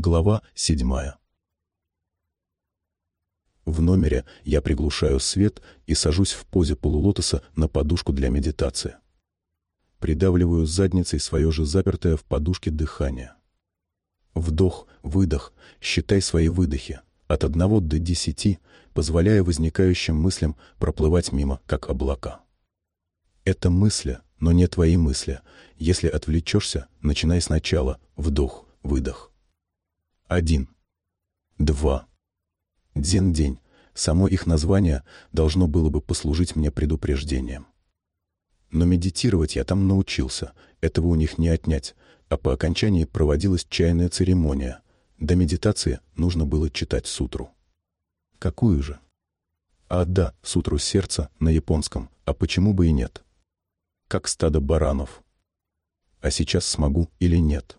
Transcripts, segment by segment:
Глава седьмая. В номере я приглушаю свет и сажусь в позе полулотоса на подушку для медитации. Придавливаю задницей свое же запертое в подушке дыхание. Вдох, выдох, считай свои выдохи. От одного до десяти, позволяя возникающим мыслям проплывать мимо, как облака. Это мысли, но не твои мысли. Если отвлечешься, начинай сначала. Вдох, выдох. Один. Два. Дзен-день. Само их название должно было бы послужить мне предупреждением. Но медитировать я там научился, этого у них не отнять, а по окончании проводилась чайная церемония. До медитации нужно было читать сутру. Какую же? А да, сутру сердца на японском, а почему бы и нет? Как стадо баранов. А сейчас смогу или нет?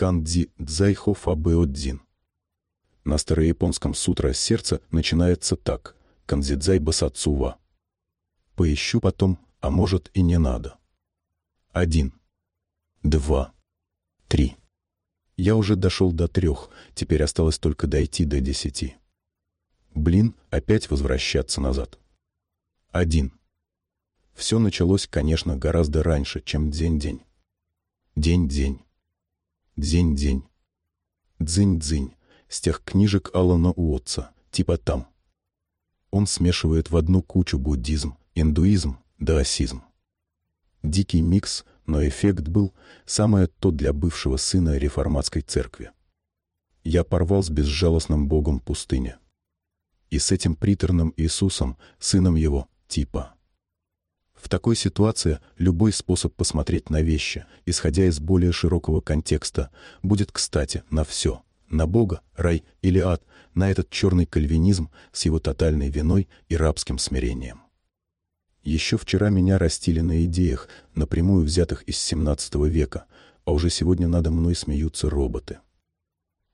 Кандзи дзайхо фабеодзин. На старояпонском сутра сердца начинается так. Канзидзай басацува. Поищу потом, а может и не надо. Один. Два. Три. Я уже дошел до трех, теперь осталось только дойти до десяти. Блин, опять возвращаться назад. Один. Все началось, конечно, гораздо раньше, чем день-день. День-день. День-день. Дзынь-дзынь с тех книжек Алана Уотса, типа там. Он смешивает в одну кучу буддизм, индуизм, даосизм. Дикий микс, но эффект был самое то для бывшего сына реформатской церкви. Я порвал с безжалостным богом пустыни. И с этим приторным Иисусом, сыном его, типа. В такой ситуации любой способ посмотреть на вещи, исходя из более широкого контекста, будет кстати на все — на Бога, рай или ад, на этот черный кальвинизм с его тотальной виной и рабским смирением. Еще вчера меня растили на идеях, напрямую взятых из 17 века, а уже сегодня надо мной смеются роботы.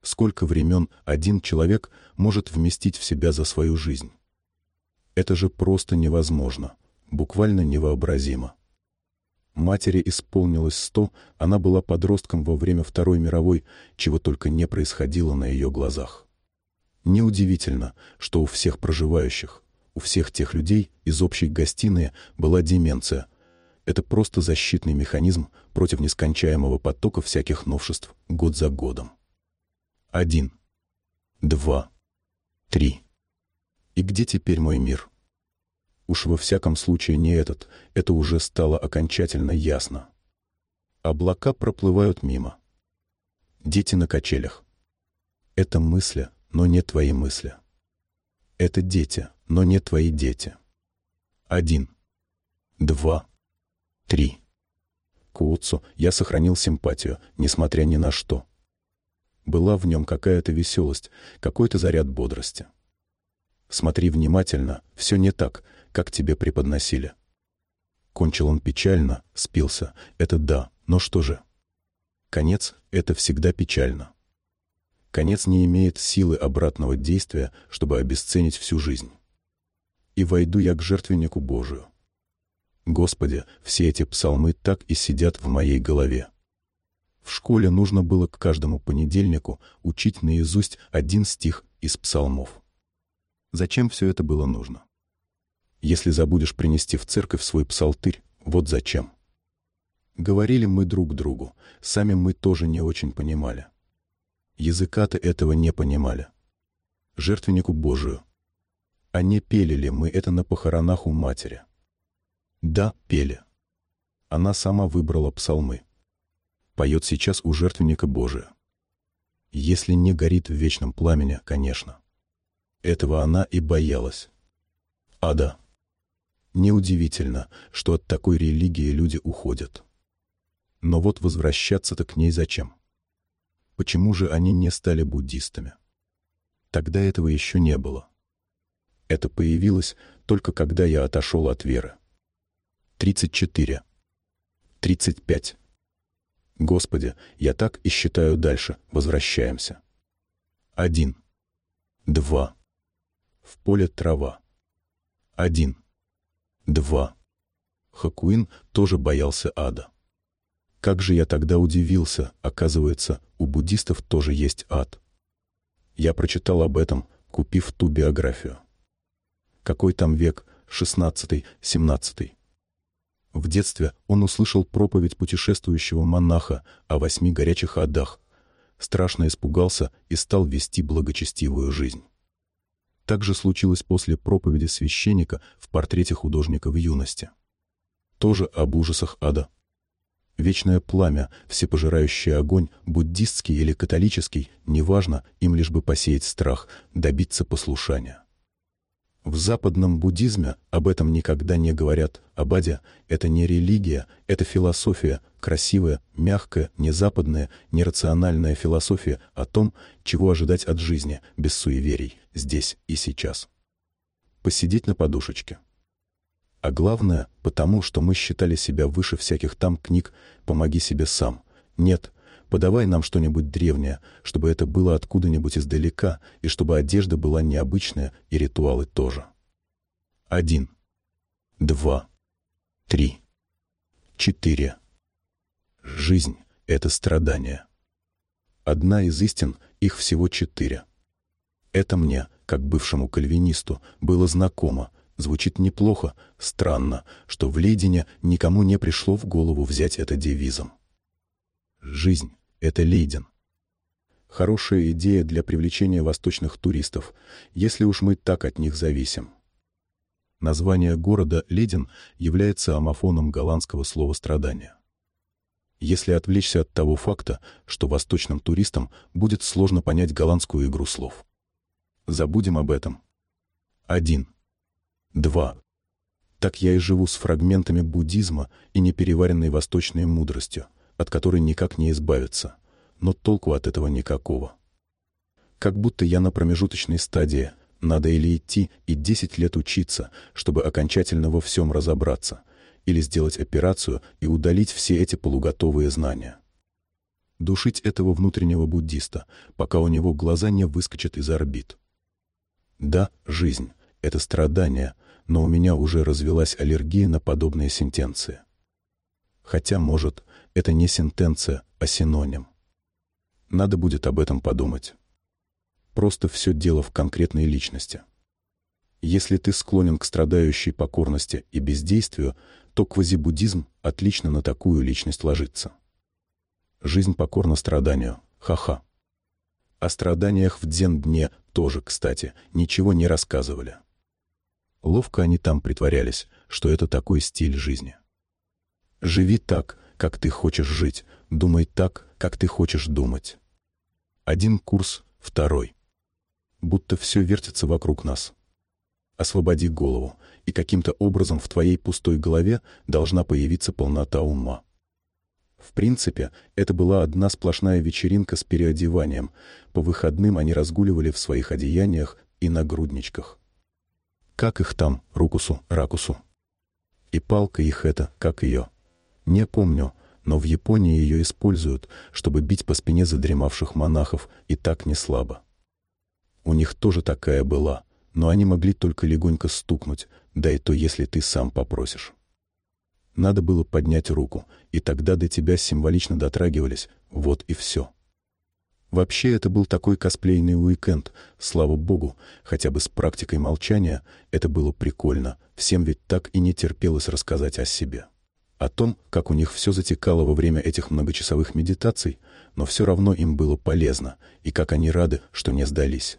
Сколько времен один человек может вместить в себя за свою жизнь? Это же просто невозможно, буквально невообразимо. Матери исполнилось сто, она была подростком во время Второй мировой, чего только не происходило на ее глазах. Неудивительно, что у всех проживающих, у всех тех людей из общей гостиной была деменция. Это просто защитный механизм против нескончаемого потока всяких новшеств год за годом. Один. Два. Три. И где теперь мой мир? Уж во всяком случае не этот, это уже стало окончательно ясно. Облака проплывают мимо. Дети на качелях. Это мысли, но не твои мысли. Это дети, но не твои дети. Один. Два. Три. К Уотсу я сохранил симпатию, несмотря ни на что. Была в нем какая-то веселость, какой-то заряд бодрости. Смотри внимательно, все не так, как тебе преподносили. Кончил он печально, спился. Это да, но что же? Конец — это всегда печально. Конец не имеет силы обратного действия, чтобы обесценить всю жизнь. И войду я к жертвеннику Божию. Господи, все эти псалмы так и сидят в моей голове. В школе нужно было к каждому понедельнику учить наизусть один стих из псалмов. Зачем все это было нужно? Если забудешь принести в церковь свой псалтырь. Вот зачем. Говорили мы друг другу, сами мы тоже не очень понимали. Языка-то этого не понимали. Жертвеннику Божию. А не пели ли мы это на похоронах у матери? Да, пели. Она сама выбрала псалмы. Поет сейчас у жертвенника Божия. Если не горит в вечном пламени, конечно. Этого она и боялась. А да. Неудивительно, что от такой религии люди уходят. Но вот возвращаться-то к ней зачем? Почему же они не стали буддистами? Тогда этого еще не было. Это появилось только когда я отошел от веры. 34. 35. Господи, я так и считаю дальше, возвращаемся. Один. Два. В поле трава. Один. Два. Хакуин тоже боялся ада. Как же я тогда удивился, оказывается, у буддистов тоже есть ад. Я прочитал об этом, купив ту биографию. Какой там век, 16-17. В детстве он услышал проповедь путешествующего монаха о восьми горячих адах, страшно испугался и стал вести благочестивую жизнь. Так же случилось после проповеди священника в портрете художника в юности. Тоже об ужасах ада. Вечное пламя, всепожирающий огонь, буддистский или католический, неважно, им лишь бы посеять страх, добиться послушания. В западном буддизме об этом никогда не говорят. Абадя — это не религия, это философия, красивая, мягкая, не западная, не рациональная философия о том, чего ожидать от жизни, без суеверий, здесь и сейчас. Посидеть на подушечке. А главное, потому что мы считали себя выше всяких там книг «Помоги себе сам». Нет, Подавай нам что-нибудь древнее, чтобы это было откуда-нибудь издалека, и чтобы одежда была необычная, и ритуалы тоже. Один. Два. Три. Четыре. Жизнь — это страдание. Одна из истин, их всего четыре. Это мне, как бывшему кальвинисту, было знакомо, звучит неплохо, странно, что в Лейдене никому не пришло в голову взять это девизом. Жизнь — это Лейден. Хорошая идея для привлечения восточных туристов, если уж мы так от них зависим. Название города Лейден является амофоном голландского слова «страдания». Если отвлечься от того факта, что восточным туристам будет сложно понять голландскую игру слов. Забудем об этом. Один. Два. Так я и живу с фрагментами буддизма и непереваренной восточной мудростью от которой никак не избавиться, но толку от этого никакого. Как будто я на промежуточной стадии, надо или идти и 10 лет учиться, чтобы окончательно во всем разобраться, или сделать операцию и удалить все эти полуготовые знания. Душить этого внутреннего буддиста, пока у него глаза не выскочат из орбит. Да, жизнь — это страдание, но у меня уже развелась аллергия на подобные сентенции. Хотя, может, это не сентенция, а синоним. Надо будет об этом подумать. Просто все дело в конкретной личности. Если ты склонен к страдающей покорности и бездействию, то квазибуддизм отлично на такую личность ложится. Жизнь покорна страданию. Ха-ха. О страданиях в дзен-дне тоже, кстати, ничего не рассказывали. Ловко они там притворялись, что это такой стиль жизни. Живи так, как ты хочешь жить, думай так, как ты хочешь думать. Один курс, второй. Будто все вертится вокруг нас. Освободи голову, и каким-то образом в твоей пустой голове должна появиться полнота ума. В принципе, это была одна сплошная вечеринка с переодеванием. По выходным они разгуливали в своих одеяниях и нагрудничках. Как их там, рукусу, ракусу? И палка их эта, как ее — не помню, но в Японии ее используют, чтобы бить по спине задремавших монахов, и так не слабо. У них тоже такая была, но они могли только легонько стукнуть, да и то, если ты сам попросишь. Надо было поднять руку, и тогда до тебя символично дотрагивались, вот и все. Вообще, это был такой косплейный уикенд, слава богу, хотя бы с практикой молчания, это было прикольно, всем ведь так и не терпелось рассказать о себе о том, как у них все затекало во время этих многочасовых медитаций, но все равно им было полезно, и как они рады, что не сдались.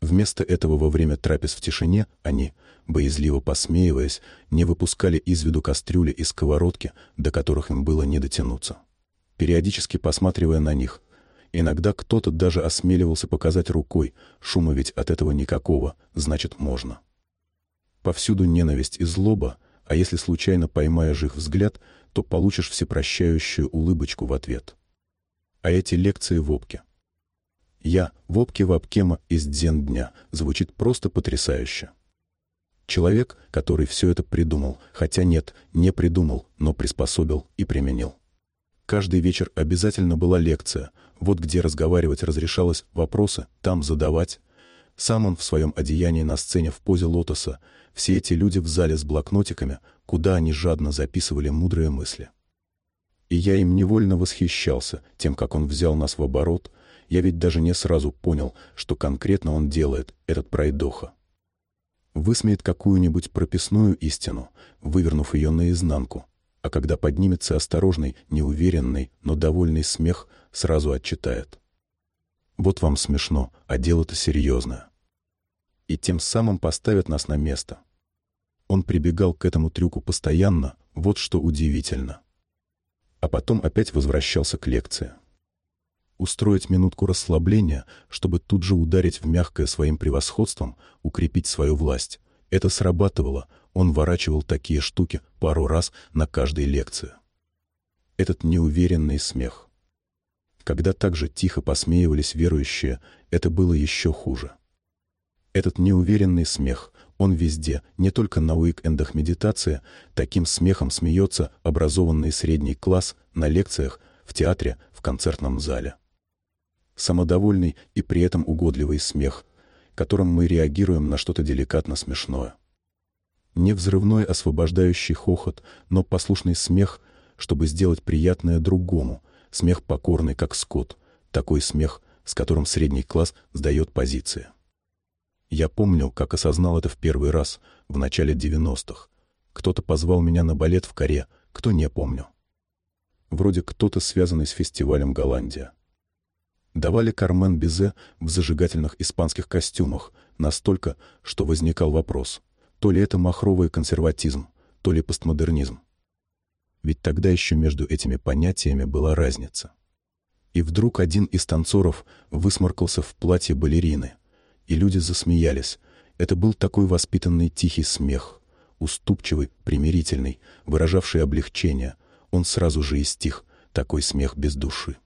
Вместо этого во время трапез в тишине они, боязливо посмеиваясь, не выпускали из виду кастрюли и сковородки, до которых им было не дотянуться. Периодически посматривая на них, иногда кто-то даже осмеливался показать рукой, шума ведь от этого никакого, значит можно. Повсюду ненависть и злоба — а если случайно поймаешь их взгляд, то получишь всепрощающую улыбочку в ответ. А эти лекции в. Я в опке Вапкема из дзен дня звучит просто потрясающе. Человек, который все это придумал, хотя нет, не придумал, но приспособил и применил. Каждый вечер обязательно была лекция, вот где разговаривать разрешалось, вопросы там задавать. Сам он в своем одеянии на сцене в позе лотоса, все эти люди в зале с блокнотиками, куда они жадно записывали мудрые мысли. И я им невольно восхищался тем, как он взял нас в оборот. Я ведь даже не сразу понял, что конкретно он делает, этот пройдоха. Высмеет какую-нибудь прописную истину, вывернув ее наизнанку, а когда поднимется осторожный, неуверенный, но довольный смех, сразу отчитает. Вот вам смешно, а дело-то серьезное. И тем самым поставят нас на место. Он прибегал к этому трюку постоянно, вот что удивительно. А потом опять возвращался к лекции. Устроить минутку расслабления, чтобы тут же ударить в мягкое своим превосходством, укрепить свою власть. Это срабатывало, он ворачивал такие штуки пару раз на каждой лекции. Этот неуверенный смех. Когда так же тихо посмеивались верующие, это было еще хуже. Этот неуверенный смех, он везде, не только на уик-эндах медитации, таким смехом смеется образованный средний класс на лекциях, в театре, в концертном зале. Самодовольный и при этом угодливый смех, которым мы реагируем на что-то деликатно смешное. Не взрывной освобождающий хохот, но послушный смех, чтобы сделать приятное другому, смех покорный, как скот, такой смех, с которым средний класс сдает позиции. Я помню, как осознал это в первый раз, в начале 90-х. Кто-то позвал меня на балет в Коре, кто не помню. Вроде кто-то связанный с фестивалем «Голландия». Давали Кармен Бизе в зажигательных испанских костюмах, настолько, что возникал вопрос, то ли это махровый консерватизм, то ли постмодернизм. Ведь тогда еще между этими понятиями была разница. И вдруг один из танцоров высморкался в платье балерины — и люди засмеялись. Это был такой воспитанный тихий смех, уступчивый, примирительный, выражавший облегчение. Он сразу же и стих, такой смех без души.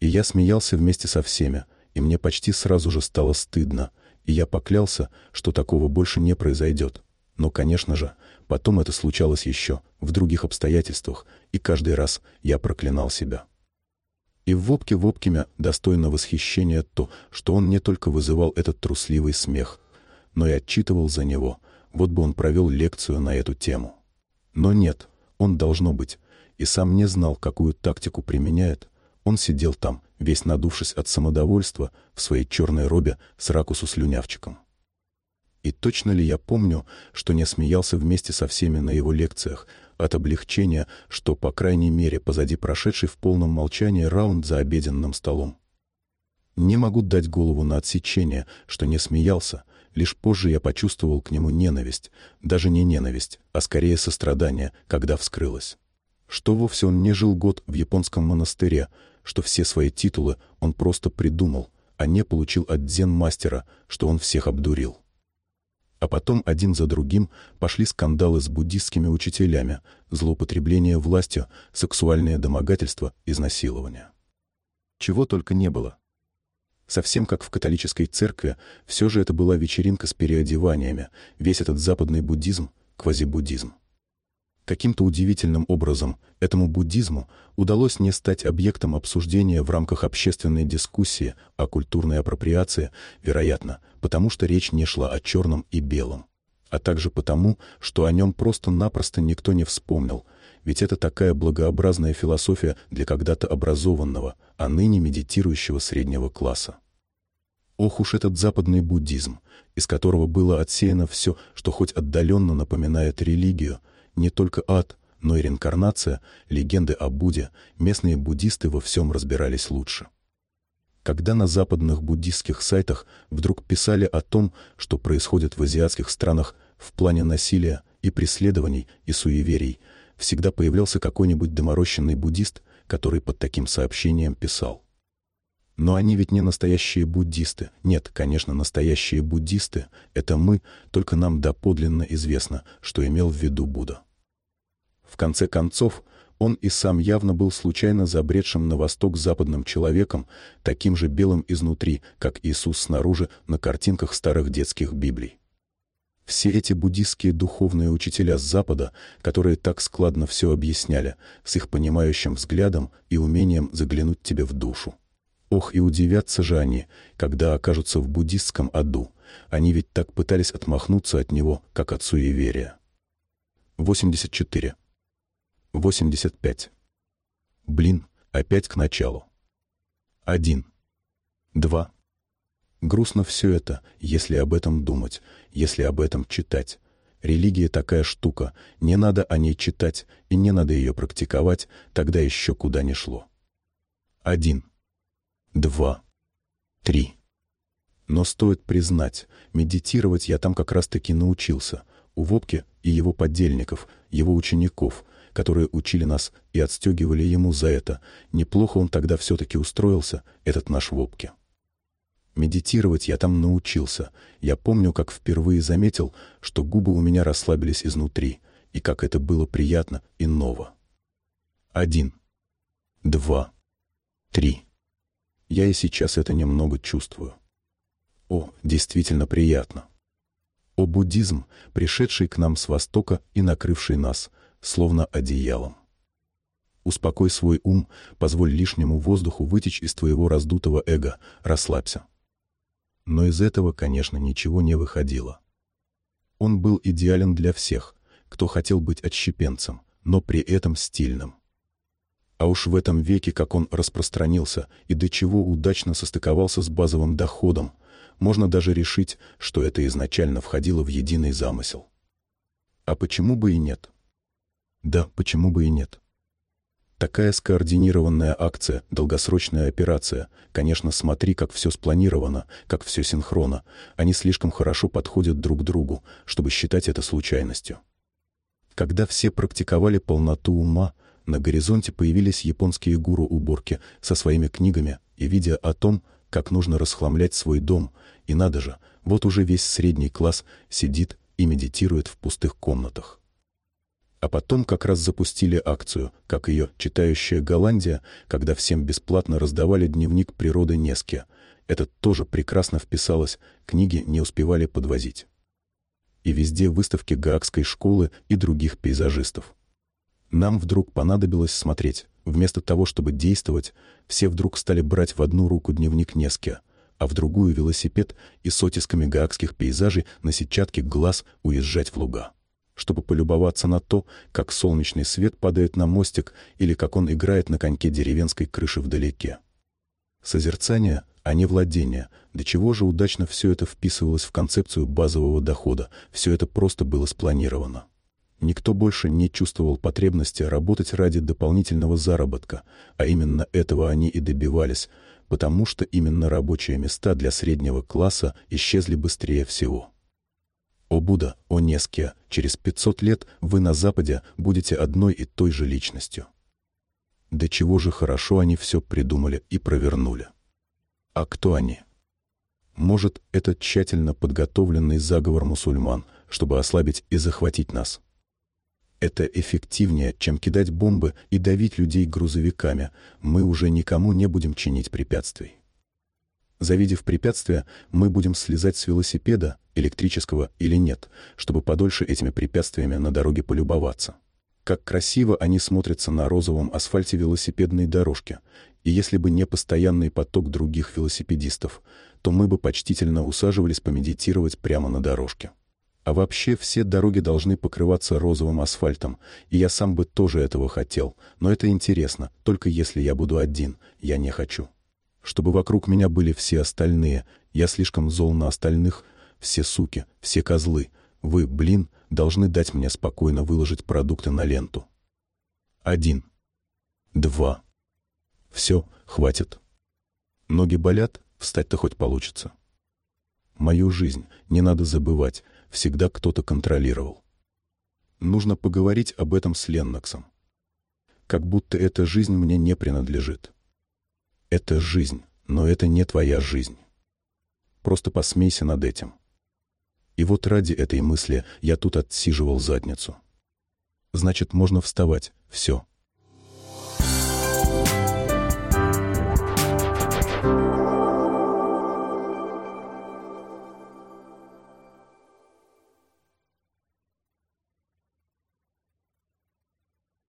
И я смеялся вместе со всеми, и мне почти сразу же стало стыдно, и я поклялся, что такого больше не произойдет. Но, конечно же, потом это случалось еще, в других обстоятельствах, и каждый раз я проклинал себя. И в Вопке Вопкиме достойно восхищения то, что он не только вызывал этот трусливый смех, но и отчитывал за него, вот бы он провел лекцию на эту тему. Но нет, он должно быть, и сам не знал, какую тактику применяет. Он сидел там, весь надувшись от самодовольства, в своей черной робе с ракусу-слюнявчиком. И точно ли я помню, что не смеялся вместе со всеми на его лекциях, от облегчения, что, по крайней мере, позади прошедший в полном молчании раунд за обеденным столом. Не могу дать голову на отсечение, что не смеялся, лишь позже я почувствовал к нему ненависть, даже не ненависть, а скорее сострадание, когда вскрылось. Что вовсе он не жил год в японском монастыре, что все свои титулы он просто придумал, а не получил от дзен-мастера, что он всех обдурил. А потом один за другим пошли скандалы с буддистскими учителями, злоупотребление властью, сексуальное домогательство, изнасилование. Чего только не было. Совсем как в католической церкви, все же это была вечеринка с переодеваниями, весь этот западный буддизм — квазибуддизм. Каким-то удивительным образом этому буддизму удалось не стать объектом обсуждения в рамках общественной дискуссии о культурной апроприации, вероятно, потому что речь не шла о черном и белом, а также потому, что о нем просто-напросто никто не вспомнил, ведь это такая благообразная философия для когда-то образованного, а ныне медитирующего среднего класса. Ох уж этот западный буддизм, из которого было отсеяно все, что хоть отдаленно напоминает религию — не только ад, но и реинкарнация, легенды о Будде, местные буддисты во всем разбирались лучше. Когда на западных буддистских сайтах вдруг писали о том, что происходит в азиатских странах в плане насилия и преследований и суеверий, всегда появлялся какой-нибудь доморощенный буддист, который под таким сообщением писал. Но они ведь не настоящие буддисты. Нет, конечно, настоящие буддисты — это мы, только нам доподлинно известно, что имел в виду Будда. В конце концов, он и сам явно был случайно забредшим на восток западным человеком, таким же белым изнутри, как Иисус снаружи на картинках старых детских Библий. Все эти буддистские духовные учителя с Запада, которые так складно все объясняли, с их понимающим взглядом и умением заглянуть тебе в душу. Ох, и удивятся же они, когда окажутся в буддистском аду. Они ведь так пытались отмахнуться от него, как от суеверия. 84. 85. Блин, опять к началу. Один. Два. Грустно все это, если об этом думать, если об этом читать. Религия такая штука, не надо о ней читать и не надо ее практиковать, тогда еще куда не шло. Один. Два. Три. Но стоит признать, медитировать я там как раз-таки научился, у Вопки и его подельников, его учеников, которые учили нас и отстегивали ему за это. Неплохо он тогда все-таки устроился, этот наш Вопки. Медитировать я там научился. Я помню, как впервые заметил, что губы у меня расслабились изнутри, и как это было приятно и ново. Один. Два. Три. Я и сейчас это немного чувствую. О, действительно приятно. О буддизм, пришедший к нам с востока и накрывший нас, словно одеялом. Успокой свой ум, позволь лишнему воздуху вытечь из твоего раздутого эго, расслабься но из этого, конечно, ничего не выходило. Он был идеален для всех, кто хотел быть отщепенцем, но при этом стильным. А уж в этом веке, как он распространился и до чего удачно состыковался с базовым доходом, можно даже решить, что это изначально входило в единый замысел. А почему бы и нет? Да, почему бы и нет? Такая скоординированная акция, долгосрочная операция. Конечно, смотри, как все спланировано, как все синхронно. Они слишком хорошо подходят друг другу, чтобы считать это случайностью. Когда все практиковали полноту ума, на горизонте появились японские гуру-уборки со своими книгами и видя о том, как нужно расхламлять свой дом. И надо же, вот уже весь средний класс сидит и медитирует в пустых комнатах. А потом как раз запустили акцию, как ее «Читающая Голландия», когда всем бесплатно раздавали дневник природы Неске. Это тоже прекрасно вписалось, книги не успевали подвозить. И везде выставки Гаагской школы и других пейзажистов. Нам вдруг понадобилось смотреть. Вместо того, чтобы действовать, все вдруг стали брать в одну руку дневник Неске, а в другую велосипед и с оттисками гаагских пейзажей на сетчатке глаз уезжать в луга чтобы полюбоваться на то, как солнечный свет падает на мостик или как он играет на коньке деревенской крыши вдалеке. Созерцание, а не владение. До чего же удачно все это вписывалось в концепцию базового дохода, все это просто было спланировано. Никто больше не чувствовал потребности работать ради дополнительного заработка, а именно этого они и добивались, потому что именно рабочие места для среднего класса исчезли быстрее всего. О Будда, о Неския, через 500 лет вы на Западе будете одной и той же личностью. До чего же хорошо они все придумали и провернули. А кто они? Может, это тщательно подготовленный заговор мусульман, чтобы ослабить и захватить нас? Это эффективнее, чем кидать бомбы и давить людей грузовиками. Мы уже никому не будем чинить препятствий. Завидев препятствия, мы будем слезать с велосипеда, электрического или нет, чтобы подольше этими препятствиями на дороге полюбоваться. Как красиво они смотрятся на розовом асфальте велосипедной дорожки, и если бы не постоянный поток других велосипедистов, то мы бы почтительно усаживались помедитировать прямо на дорожке. А вообще все дороги должны покрываться розовым асфальтом, и я сам бы тоже этого хотел, но это интересно, только если я буду один, я не хочу чтобы вокруг меня были все остальные. Я слишком зол на остальных. Все суки, все козлы. Вы, блин, должны дать мне спокойно выложить продукты на ленту. Один. Два. Все, хватит. Ноги болят, встать-то хоть получится. Мою жизнь, не надо забывать, всегда кто-то контролировал. Нужно поговорить об этом с Ленноксом. Как будто эта жизнь мне не принадлежит. Это жизнь, но это не твоя жизнь. Просто посмейся над этим. И вот ради этой мысли я тут отсиживал задницу. Значит, можно вставать. Все.